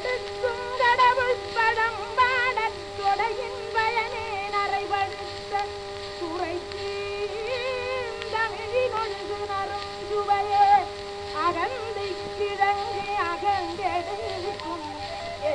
கொடுக்கும் கடவுள் படம் பாடத் தொடையின் பயனே நரைபடுத்த துறைக்கு தமிழினொன்று நரும் சுவையே. அகந்தை கிழங்கே அகங்கெடுக்கும் ஏ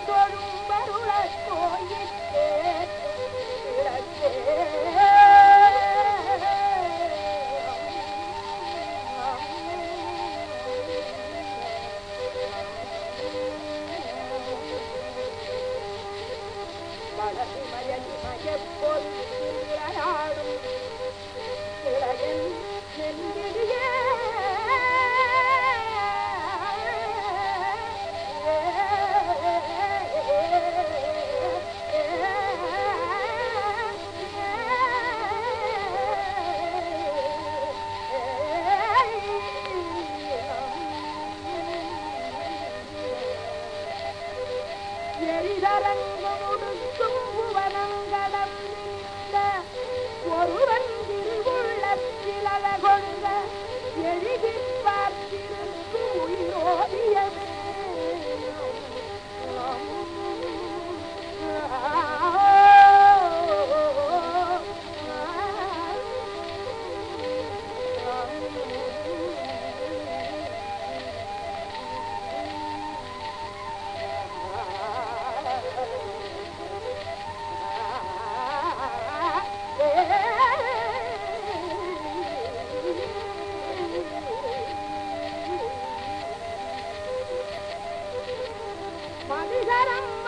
Maria, Maria, Maria, எரிதரங்கம் உடுக்கும் புவனங்களம் நின்ற ஒருவன் திருவுள்ளத்தில் அழகொழுக எழுதி பார்த்திருக்கு you. da da